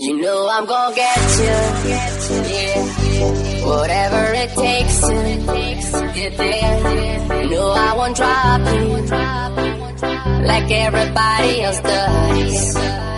You know I'm gonna get you, yeah. Whatever it takes to get there. You know I won't drop you like everybody else does.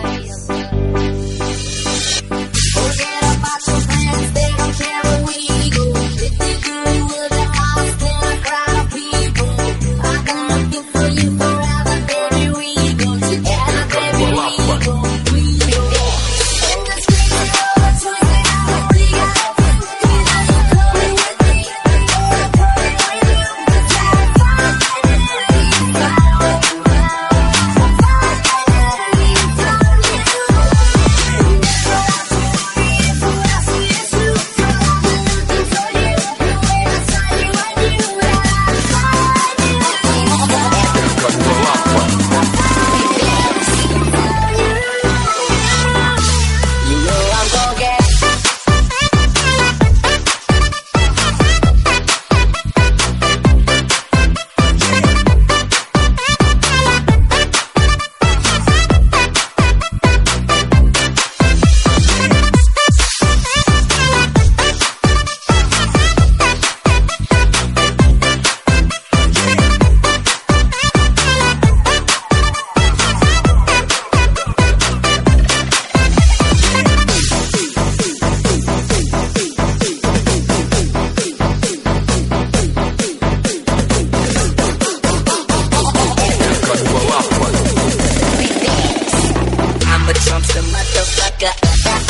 You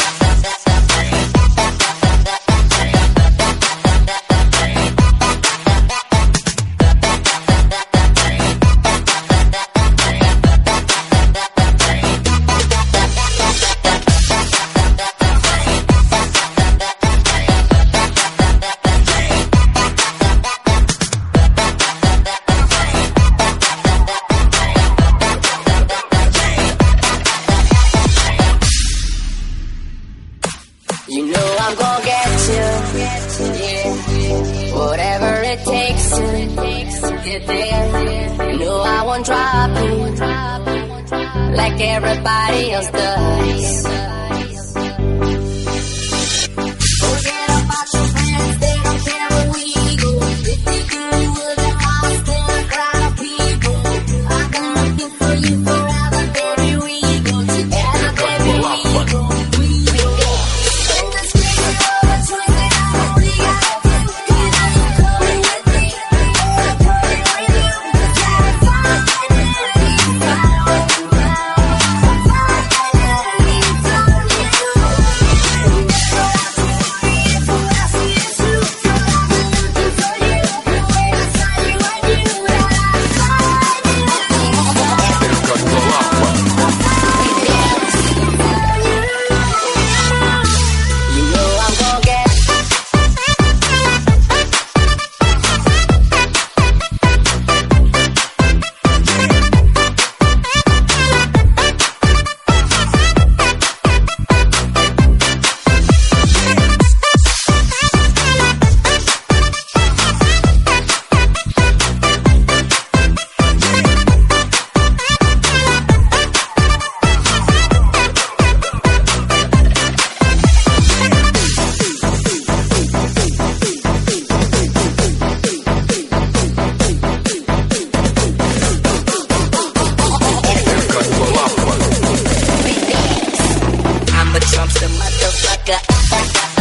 I'm gonna get you, yeah. Whatever it takes to get there. Know I won't drop you like everybody else does. sucker.